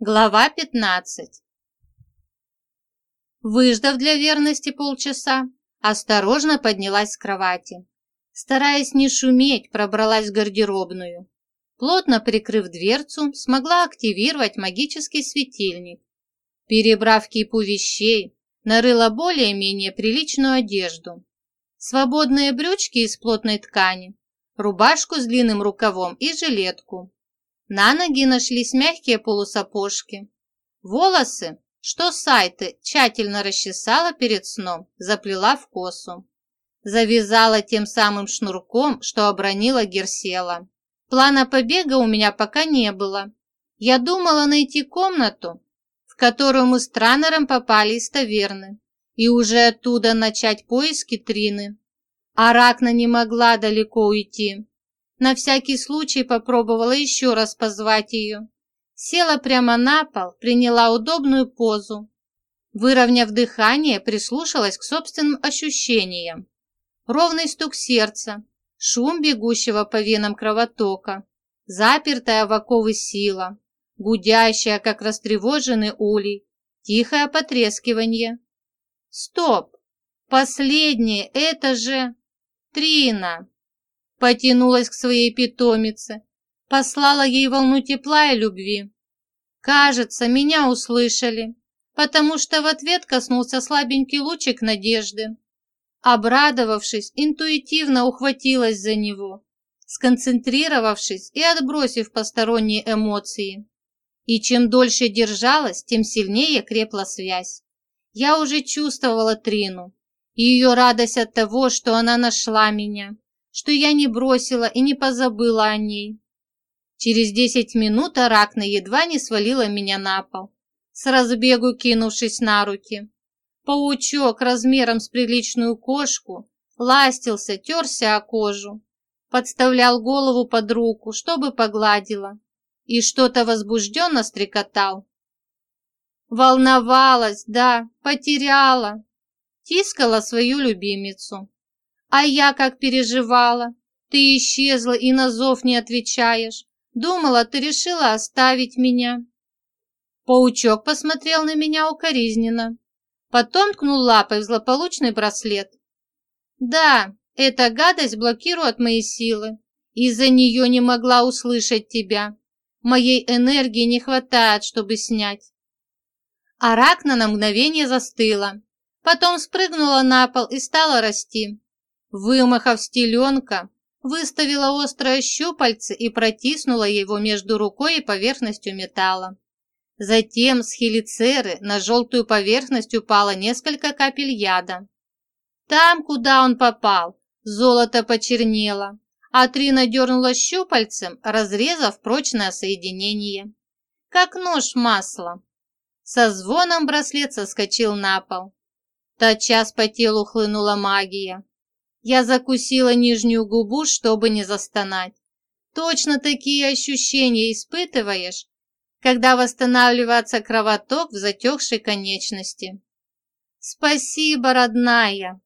Глава 15 Выждав для верности полчаса, осторожно поднялась с кровати. Стараясь не шуметь, пробралась в гардеробную. Плотно прикрыв дверцу, смогла активировать магический светильник. Перебрав кипу вещей, нарыла более-менее приличную одежду. Свободные брючки из плотной ткани, рубашку с длинным рукавом и жилетку. На ноги нашлись мягкие полусапожки. Волосы, что сайты, тщательно расчесала перед сном, заплела в косу. Завязала тем самым шнурком, что обронила Герсела. Плана побега у меня пока не было. Я думала найти комнату, в которую мы с Транером попали из таверны, и уже оттуда начать поиски Трины. Аракна не могла далеко уйти. На всякий случай попробовала еще раз позвать ее. Села прямо на пол, приняла удобную позу. Выровняв дыхание, прислушалась к собственным ощущениям. Ровный стук сердца, шум бегущего по венам кровотока, запертая в оковы сила, гудящая, как растревоженный улей, тихое потрескивание. Стоп! Последнее, это же... Трина! Потянулась к своей питомице, послала ей волну тепла и любви. Кажется, меня услышали, потому что в ответ коснулся слабенький лучик надежды. Обрадовавшись, интуитивно ухватилась за него, сконцентрировавшись и отбросив посторонние эмоции. И чем дольше держалась, тем сильнее крепла связь. Я уже чувствовала Трину, и ее радость от того, что она нашла меня, что я не бросила и не позабыла о ней. Через десять минут Аракна едва не свалила меня на пол, с разбегу кинувшись на руки. Паучок размером с приличную кошку ластился, терся о кожу, подставлял голову под руку, чтобы погладила, и что-то возбужденно стрекотал. Волновалась, да, потеряла, тискала свою любимицу. А я как переживала. Ты исчезла и на зов не отвечаешь. Думала, ты решила оставить меня. Паучок посмотрел на меня укоризненно. Потом ткнул лапой в злополучный браслет. Да, эта гадость блокирует мои силы. Из-за нее не могла услышать тебя. Моей энергии не хватает, чтобы снять. Аракна на мгновение застыла. Потом спрыгнула на пол и стала расти. Вымахав стеленка, выставила острое щупальце и протиснула его между рукой и поверхностью металла. Затем с хелицеры на желтую поверхность упало несколько капель яда. Там, куда он попал, золото почернело, а Трина дернула щупальцем, разрезав прочное соединение. Как нож масла. Со звоном браслет соскочил на пол. Тотчас по телу хлынула магия. Я закусила нижнюю губу, чтобы не застонать. Точно такие ощущения испытываешь, когда восстанавливается кровоток в затекшей конечности. «Спасибо, родная!»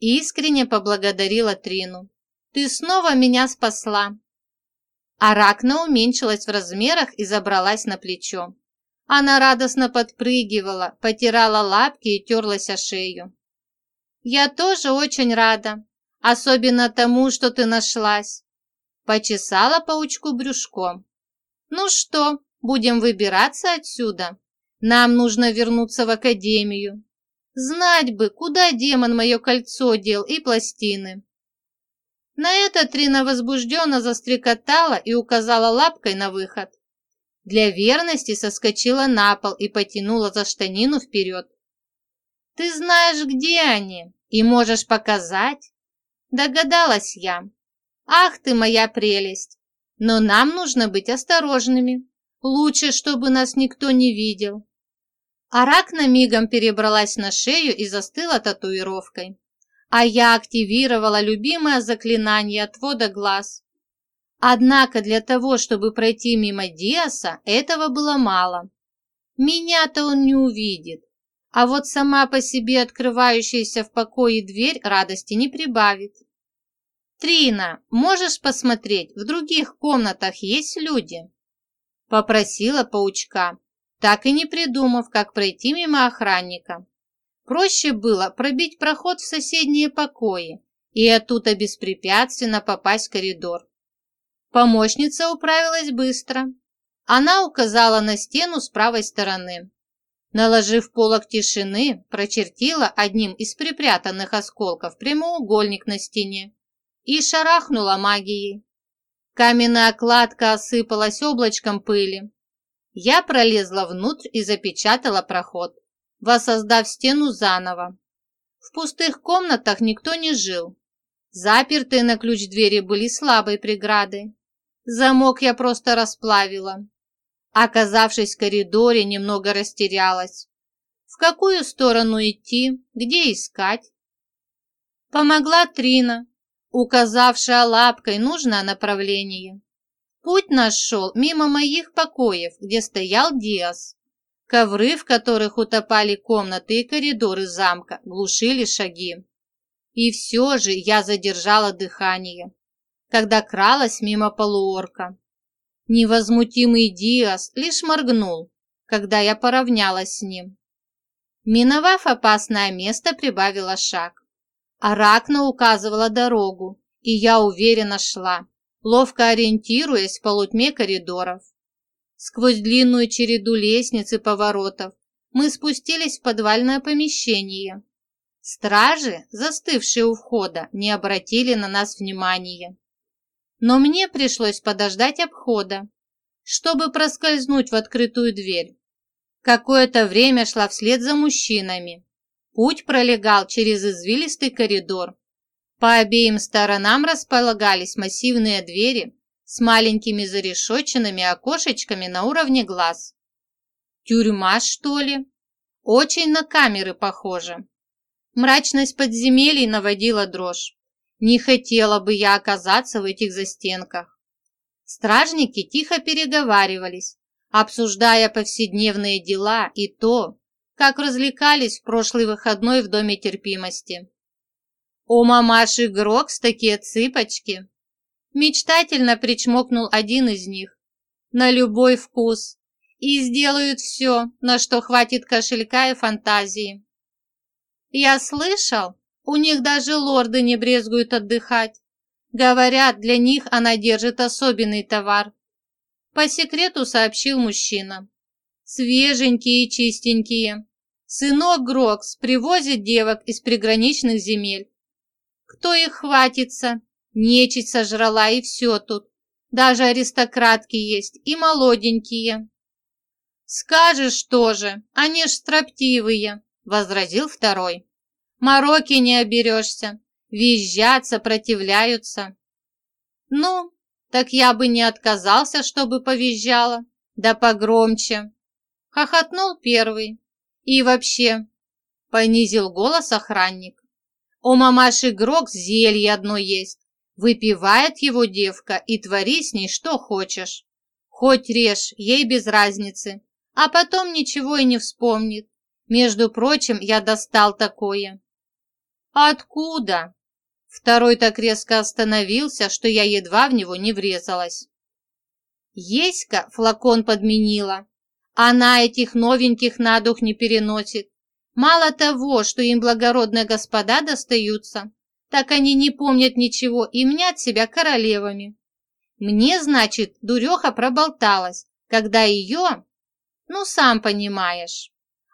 Искренне поблагодарила Трину. «Ты снова меня спасла!» Аракна уменьшилась в размерах и забралась на плечо. Она радостно подпрыгивала, потирала лапки и терлась о шею. «Я тоже очень рада. Особенно тому, что ты нашлась. Почесала паучку брюшком. Ну что, будем выбираться отсюда? Нам нужно вернуться в академию. Знать бы, куда демон мое кольцо дел и пластины. На это Трина возбужденно застрекотала и указала лапкой на выход. Для верности соскочила на пол и потянула за штанину вперед. «Ты знаешь, где они, и можешь показать?» Догадалась я. Ах ты моя прелесть! Но нам нужно быть осторожными. Лучше, чтобы нас никто не видел. Аракна мигом перебралась на шею и застыла татуировкой. А я активировала любимое заклинание отвода глаз. Однако для того, чтобы пройти мимо Диаса, этого было мало. Меня-то он не увидит, а вот сама по себе открывающаяся в покое дверь радости не прибавит. «Трина, можешь посмотреть, в других комнатах есть люди?» Попросила паучка. так и не придумав, как пройти мимо охранника. Проще было пробить проход в соседние покои и оттуда беспрепятственно попасть в коридор. Помощница управилась быстро. Она указала на стену с правой стороны. Наложив полок тишины, прочертила одним из припрятанных осколков прямоугольник на стене и шарахнула магией. Каменная кладка осыпалась облачком пыли. Я пролезла внутрь и запечатала проход, воссоздав стену заново. В пустых комнатах никто не жил. Запертые на ключ двери были слабой преградой. Замок я просто расплавила. Оказавшись в коридоре, немного растерялась. В какую сторону идти, где искать? Помогла Трина, указавшая лапкой нужное направление. Путь наш шел мимо моих покоев, где стоял Диас. Ковры, в которых утопали комнаты и коридоры замка, глушили шаги. И все же я задержала дыхание, когда кралась мимо полуорка. Невозмутимый Диас лишь моргнул, когда я поравнялась с ним. Миновав опасное место, прибавила шаг. Аракна указывала дорогу, и я уверенно шла ловко ориентируясь в полутьме коридоров. Сквозь длинную череду лестниц и поворотов мы спустились в подвальное помещение. Стражи, застывшие у входа, не обратили на нас внимания. Но мне пришлось подождать обхода, чтобы проскользнуть в открытую дверь. Какое-то время шла вслед за мужчинами. Путь пролегал через извилистый коридор, по обеим сторонам располагались массивные двери с маленькими зарешоченными окошечками на уровне глаз. Тюрьма, что ли? Очень на камеры похоже. Мрачность подземелий наводила дрожь. Не хотела бы я оказаться в этих застенках. Стражники тихо переговаривались, обсуждая повседневные дела и то, как развлекались в прошлый выходной в Доме терпимости. «У мамаши Грокс такие цыпочки!» Мечтательно причмокнул один из них. «На любой вкус. И сделают все, на что хватит кошелька и фантазии». «Я слышал, у них даже лорды не брезгуют отдыхать. Говорят, для них она держит особенный товар». По секрету сообщил мужчина. «Свеженькие и чистенькие. Сынок Грокс привозит девок из приграничных земель кто их хватится? Нечисть сожрала и все тут. Даже аристократки есть и молоденькие. Скажешь тоже, они ж строптивые, возразил второй. Мороки не оберешься, визжат, сопротивляются. Ну, так я бы не отказался, чтобы повизжала, да погромче. Хохотнул первый. И вообще, понизил голос охранник. У мамаши Грок зелье одно есть. Выпивает его девка и твори с ней что хочешь. Хоть режь, ей без разницы. А потом ничего и не вспомнит. Между прочим, я достал такое. Откуда? Второй так резко остановился, что я едва в него не врезалась. Еська флакон подменила. Она этих новеньких на дух не переносит. Мало того, что им благородные господа достаются, так они не помнят ничего и мнят себя королевами. Мне, значит, дуреха проболталась, когда ее, ну, сам понимаешь.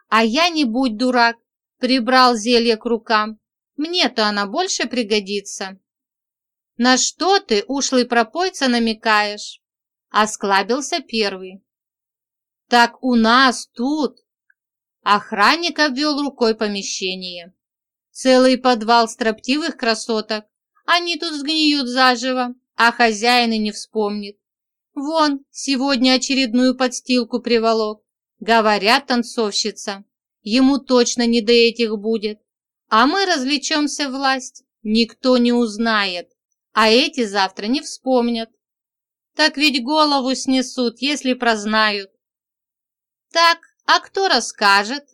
А я, не будь дурак, прибрал зелье к рукам. Мне-то она больше пригодится. На что ты, ушлый пропойца, намекаешь? Осклабился первый. Так у нас тут Охранник обвел рукой помещение. Целый подвал строптивых красоток. Они тут сгниют заживо, а хозяин и не вспомнит. Вон, сегодня очередную подстилку приволок. Говорят, танцовщица. Ему точно не до этих будет. А мы развлечемся власть. Никто не узнает. А эти завтра не вспомнят. Так ведь голову снесут, если прознают. Так, а кто расскажет?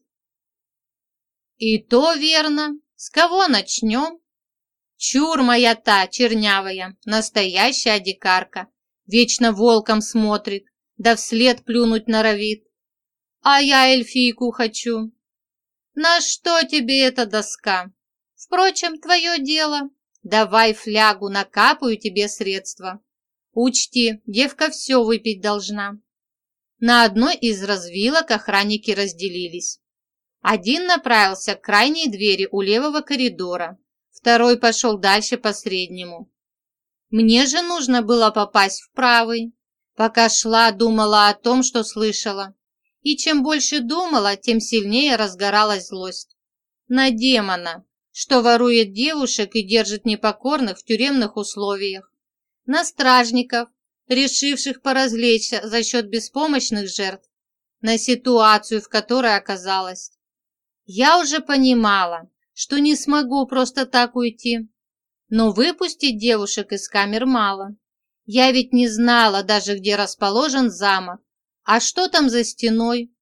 И то верно. С кого начнем? Чур моя та, чернявая, настоящая дикарка. Вечно волком смотрит, да вслед плюнуть норовит. а я эльфийку хочу. На что тебе эта доска? Впрочем, твое дело. Давай флягу, накапаю тебе средства. Учти, девка все выпить должна. На одной из развилок охранники разделились. Один направился к крайней двери у левого коридора, второй пошел дальше по среднему. Мне же нужно было попасть в правый. Пока шла, думала о том, что слышала. И чем больше думала, тем сильнее разгоралась злость. На демона, что ворует девушек и держит непокорных в тюремных условиях. На стражников, решивших поразвлечься за счет беспомощных жертв. На ситуацию, в которой оказалась. Я уже понимала, что не смогу просто так уйти. Но выпустить девушек из камер мало. Я ведь не знала даже, где расположен замок. А что там за стеной?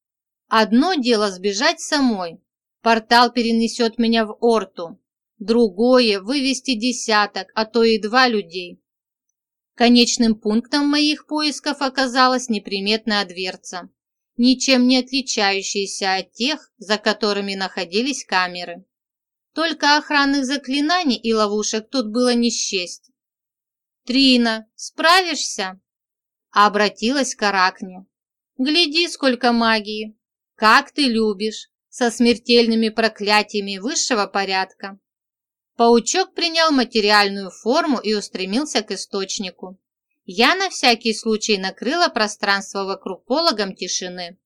Одно дело сбежать самой. Портал перенесет меня в Орту. Другое – вывести десяток, а то и два людей. Конечным пунктом моих поисков оказалась неприметная дверца, ничем не отличающаяся от тех, за которыми находились камеры. Только охранных заклинаний и ловушек тут было не счесть. «Трина, справишься?» Обратилась к Аракне. «Гляди, сколько магии! Как ты любишь! Со смертельными проклятиями высшего порядка!» Паучок принял материальную форму и устремился к источнику. Я на всякий случай накрыла пространство вокруг пологом тишины.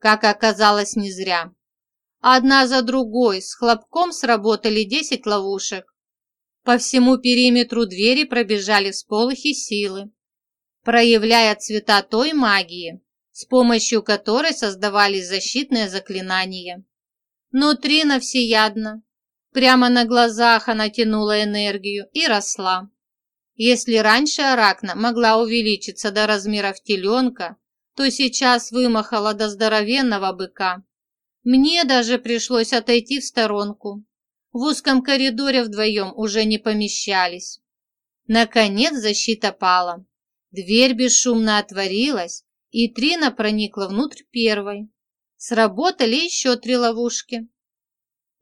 Как оказалось, не зря. Одна за другой с хлопком сработали десять ловушек. По всему периметру двери пробежали всполохи силы, проявляя цвета той магии, с помощью которой создавались защитные заклинания. Но Трина всеядна. Прямо на глазах она тянула энергию и росла. Если раньше Аракна могла увеличиться до размеров теленка, то сейчас вымахала до здоровенного быка. Мне даже пришлось отойти в сторонку. В узком коридоре вдвоем уже не помещались. Наконец защита пала. Дверь бесшумно отворилась, и Трина проникла внутрь первой. Сработали еще три ловушки.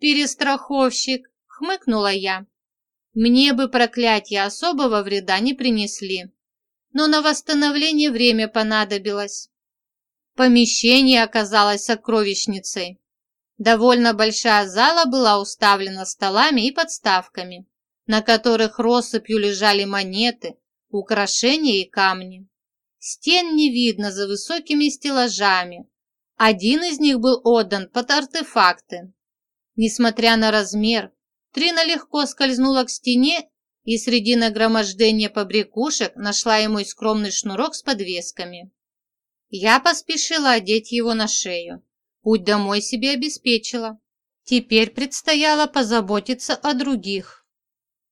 «Перестраховщик!» — хмыкнула я. «Мне бы проклятия особого вреда не принесли, но на восстановление время понадобилось. Помещение оказалось сокровищницей. Довольно большая зала была уставлена столами и подставками, на которых россыпью лежали монеты, украшения и камни. Стен не видно за высокими стеллажами. Один из них был отдан под артефакты. Несмотря на размер, Трина легко скользнула к стене и среди нагромождения побрякушек нашла ему скромный шнурок с подвесками. Я поспешила одеть его на шею. Путь домой себе обеспечила. Теперь предстояло позаботиться о других.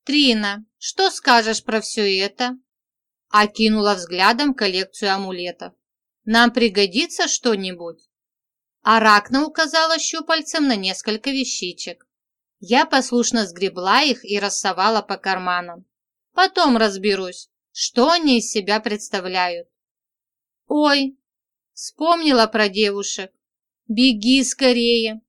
«Трина, что скажешь про все это?» Окинула взглядом коллекцию амулетов. «Нам пригодится что-нибудь?» Аракна указала щупальцем на несколько вещичек. Я послушно сгребла их и рассовала по карманам. Потом разберусь, что они из себя представляют. «Ой, Вспомнила про девушек. Беги скорее.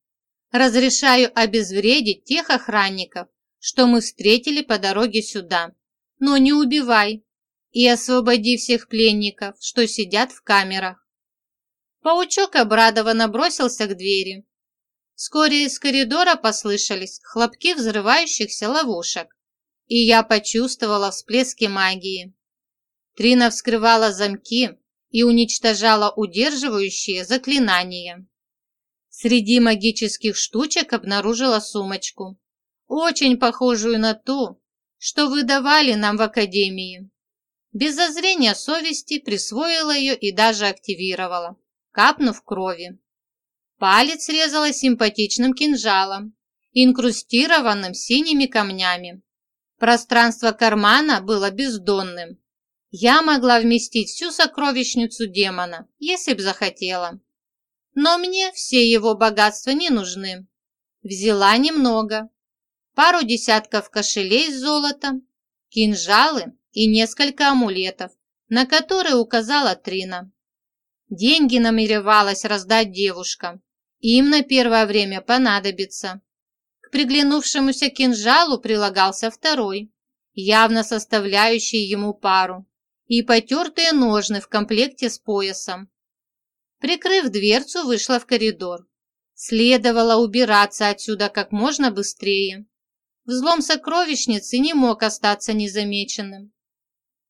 Разрешаю обезвредить тех охранников, что мы встретили по дороге сюда. Но не убивай. И освободи всех пленников, что сидят в камерах. Паучок обрадованно бросился к двери. Вскоре из коридора послышались хлопки взрывающихся ловушек, и я почувствовала всплески магии. Трина вскрывала замки, и уничтожала удерживающие заклинания. Среди магических штучек обнаружила сумочку, очень похожую на ту, что выдавали нам в академии. Без зазрения совести присвоила ее и даже активировала, капнув крови. Палец резала симпатичным кинжалом, инкрустированным синими камнями. Пространство кармана было бездонным, я могла вместить всю сокровищницу демона, если б захотела. Но мне все его богатства не нужны. Взяла немного. Пару десятков кошелей с золотом, кинжалы и несколько амулетов, на которые указала Трина. Деньги намеревалась раздать девушкам. Им на первое время понадобится. К приглянувшемуся кинжалу прилагался второй, явно составляющий ему пару, и потертые ножны в комплекте с поясом. Прикрыв дверцу, вышла в коридор. Следовало убираться отсюда как можно быстрее. Взлом сокровищницы не мог остаться незамеченным.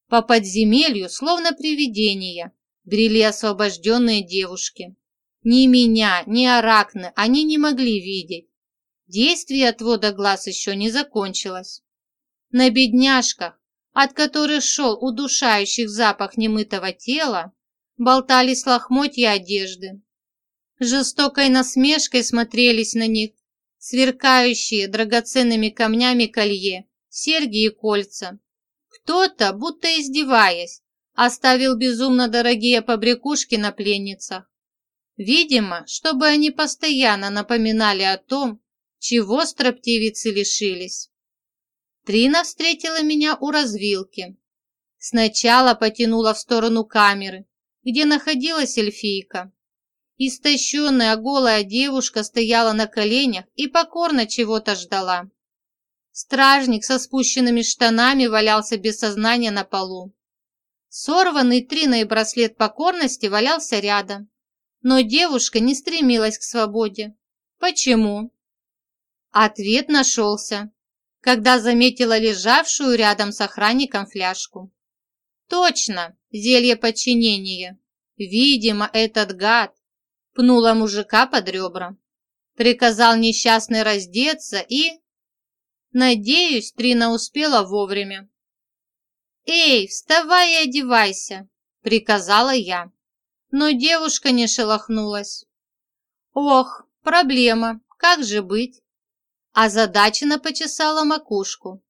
По подземелью, словно привидения, брели освобожденные девушки. Ни меня, ни Аракны они не могли видеть. Действие отвода глаз еще не закончилось. На бедняжках, от которых шел удушающий запах немытого тела, болтались лохмотья одежды. Жестокой насмешкой смотрелись на них сверкающие драгоценными камнями колье, серьги и кольца. Кто-то, будто издеваясь, оставил безумно дорогие побрякушки на пленницах. Видимо, чтобы они постоянно напоминали о том, чего строптивицы лишились. Трина встретила меня у развилки. Сначала потянула в сторону камеры, где находилась эльфийка. Истощенная голая девушка стояла на коленях и покорно чего-то ждала. Стражник со спущенными штанами валялся без сознания на полу. Сорванный триной браслет покорности валялся рядом. Но девушка не стремилась к свободе. Почему? Ответ нашелся, когда заметила лежавшую рядом с охранником фляжку. Точно, зелье подчинения. Видимо, этот гад пнула мужика под ребра. Приказал несчастный раздеться и... Надеюсь, Трина успела вовремя. «Эй, вставай и одевайся!» – приказала я. Но девушка не шелохнулась. «Ох, проблема, как же быть?» Озадаченно почесала макушку.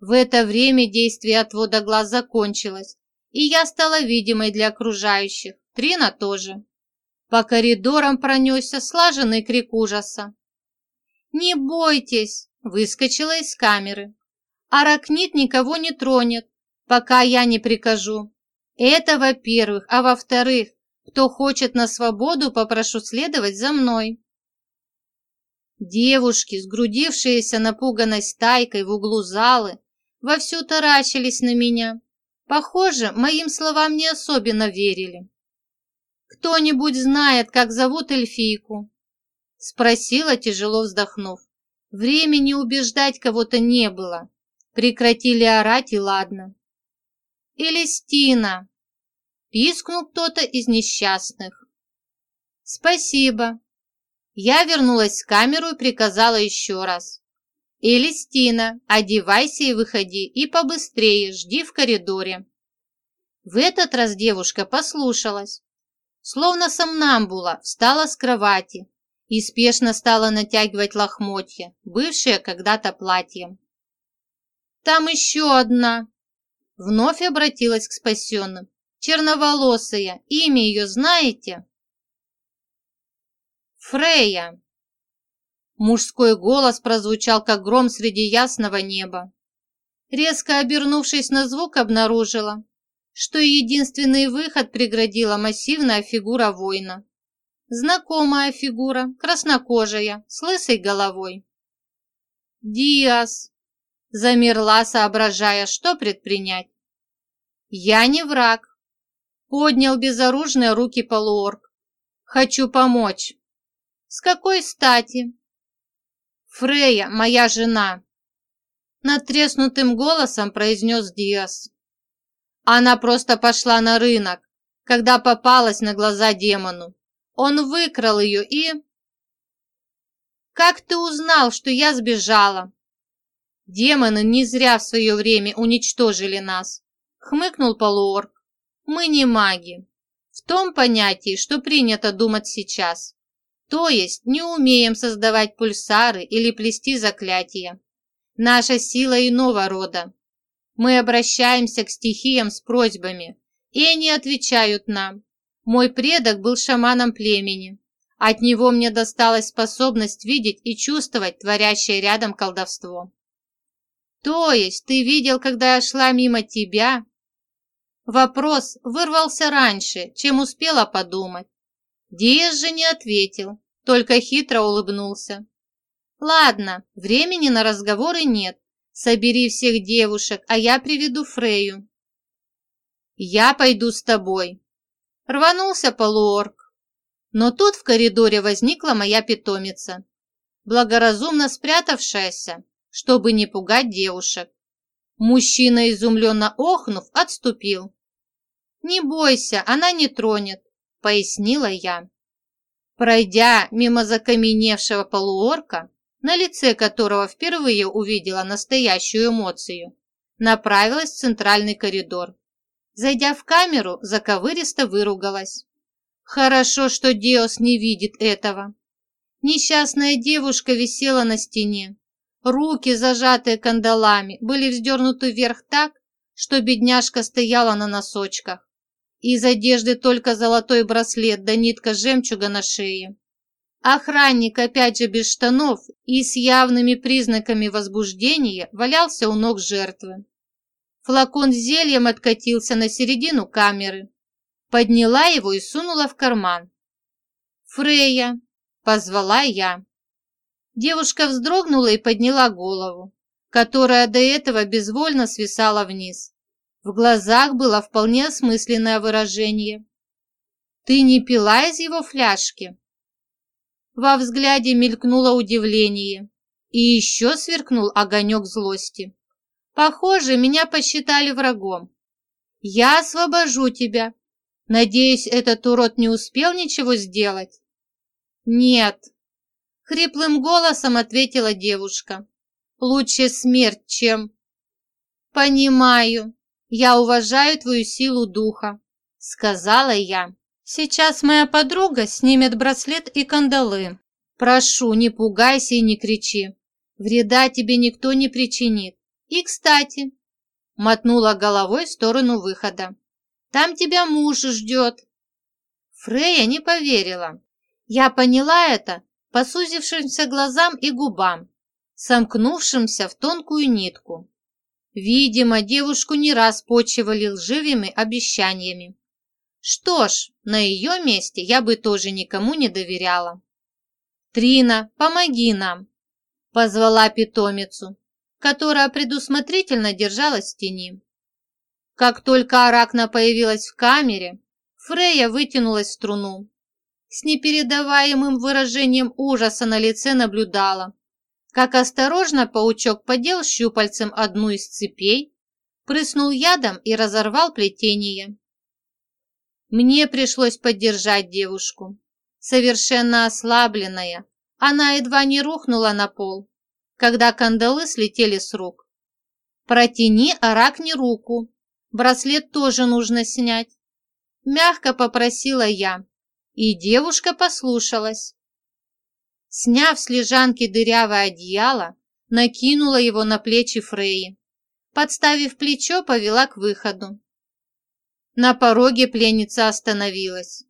В это время действие отвода глаз закончилось, и я стала видимой для окружающих, Трина тоже. По коридорам пронесся слаженный крик ужаса. «Не бойтесь!» – выскочила из камеры. «Аракнит никого не тронет, пока я не прикажу. Это во-первых, а во-вторых, кто хочет на свободу, попрошу следовать за мной». Девушки, сгрудившиеся напуганной стайкой в углу залы, вовсю таращились на меня. Похоже, моим словам не особенно верили. «Кто-нибудь знает, как зовут эльфийку?» Спросила, тяжело вздохнув. Времени убеждать кого-то не было. Прекратили орать и ладно. «Элистина!» Пискнул кто-то из несчастных. «Спасибо!» Я вернулась в камеру и приказала еще раз. «Элистина, одевайся и выходи, и побыстрее, жди в коридоре». В этот раз девушка послушалась словно сомнамбула, встала с кровати и спешно стала натягивать лохмотья, бывшие когда-то платьем. «Там еще одна!» Вновь обратилась к спасенным. «Черноволосая, имя ее знаете?» «Фрея!» Мужской голос прозвучал, как гром среди ясного неба. Резко обернувшись на звук, обнаружила, что единственный выход преградила массивная фигура воина. Знакомая фигура, краснокожая, с лысой головой. «Диас!» – замерла, соображая, что предпринять. «Я не враг», – поднял безоружные руки полуорг. «Хочу помочь». «С какой стати?» «Фрея, моя жена», – надтреснутым голосом произнес Диас. Она просто пошла на рынок, когда попалась на глаза демону. Он выкрал ее и... «Как ты узнал, что я сбежала?» «Демоны не зря в свое время уничтожили нас», — хмыкнул полуорг. «Мы не маги. В том понятии, что принято думать сейчас. То есть не умеем создавать пульсары или плести заклятия. Наша сила иного рода, мы обращаемся к стихиям с просьбами, и они отвечают нам. Мой предок был шаманом племени. От него мне досталась способность видеть и чувствовать творящее рядом колдовство. То есть ты видел, когда я шла мимо тебя? Вопрос вырвался раньше, чем успела подумать. Диас же не ответил, только хитро улыбнулся. «Ладно, времени на разговоры нет. Собери всех девушек, а я приведу Фрею». «Я пойду с тобой», — рванулся полуорг. Но тут в коридоре возникла моя питомица, благоразумно спрятавшаяся, чтобы не пугать девушек. Мужчина, изумленно охнув, отступил. «Не бойся, она не тронет», — пояснила я. Пройдя мимо закаменевшего полуорка, на лице которого впервые увидела настоящую эмоцию, направилась в центральный коридор. Зайдя в камеру, заковыристо выругалась. Хорошо, что Диос не видит этого. Несчастная девушка висела на стене. Руки, зажатые кандалами, были вздернуты вверх так, что бедняжка стояла на носочках. Из одежды только золотой браслет да нитка жемчуга на шее. Охранник, опять же без штанов и с явными признаками возбуждения, валялся у ног жертвы. Флакон с зельем откатился на середину камеры. Подняла его и сунула в карман. «Фрея!» – позвала я. Девушка вздрогнула и подняла голову, которая до этого безвольно свисала вниз. В глазах было вполне осмысленное выражение. «Ты не пила из его фляжки?» Во взгляде мелькнуло удивление, и еще сверкнул огонек злости. Похоже, меня посчитали врагом. Я освобожу тебя. Надеюсь, этот урод не успел ничего сделать? Нет. Хриплым голосом ответила девушка. Лучше смерть, чем... Понимаю. Я уважаю твою силу духа, сказала я. Сейчас моя подруга снимет браслет и кандалы. Прошу, не пугайся и не кричи. Вреда тебе никто не причинит. И, кстати, мотнула головой в сторону выхода. Там тебя муж ждет. Фрея не поверила. Я поняла это по сузившимся глазам и губам, сомкнувшимся в тонкую нитку. Видимо, девушку не раз почивали лживыми обещаниями. Что ж, на ее месте я бы тоже никому не доверяла. «Трина, помоги нам!» – позвала питомицу которая предусмотрительно держалась в тени. Как только Аракна появилась в камере, Фрея вытянулась в струну. С непередаваемым выражением ужаса на лице наблюдала, как осторожно паучок подел щупальцем одну из цепей, прыснул ядом и разорвал плетение. Мне пришлось поддержать девушку. Совершенно ослабленная, она едва не рухнула на пол, когда кандалы слетели с рук. «Протяни Аракне руку. Браслет тоже нужно снять». Мягко попросила я, и девушка послушалась. Сняв с лежанки дырявое одеяло, накинула его на плечи Фреи. Подставив плечо, повела к выходу. На пороге пленница остановилась.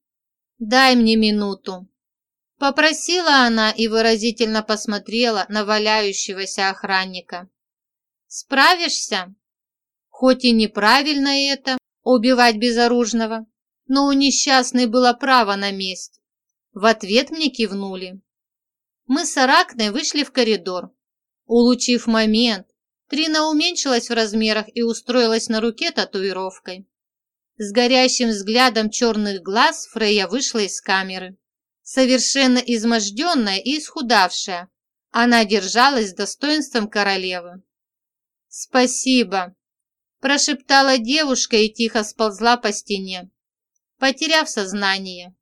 «Дай мне минуту», Попросила она и выразительно посмотрела на валяющегося охранника. «Справишься?» Хоть и неправильно это, убивать безоружного, но у несчастной было право на месть. В ответ мне кивнули. Мы с Аракной вышли в коридор. Улучив момент, Трина уменьшилась в размерах и устроилась на руке татуировкой. С горящим взглядом черных глаз Фрея вышла из камеры. Совершенно изможденная и исхудавшая, она держалась с достоинством королевы. «Спасибо», – прошептала девушка и тихо сползла по стене, потеряв сознание.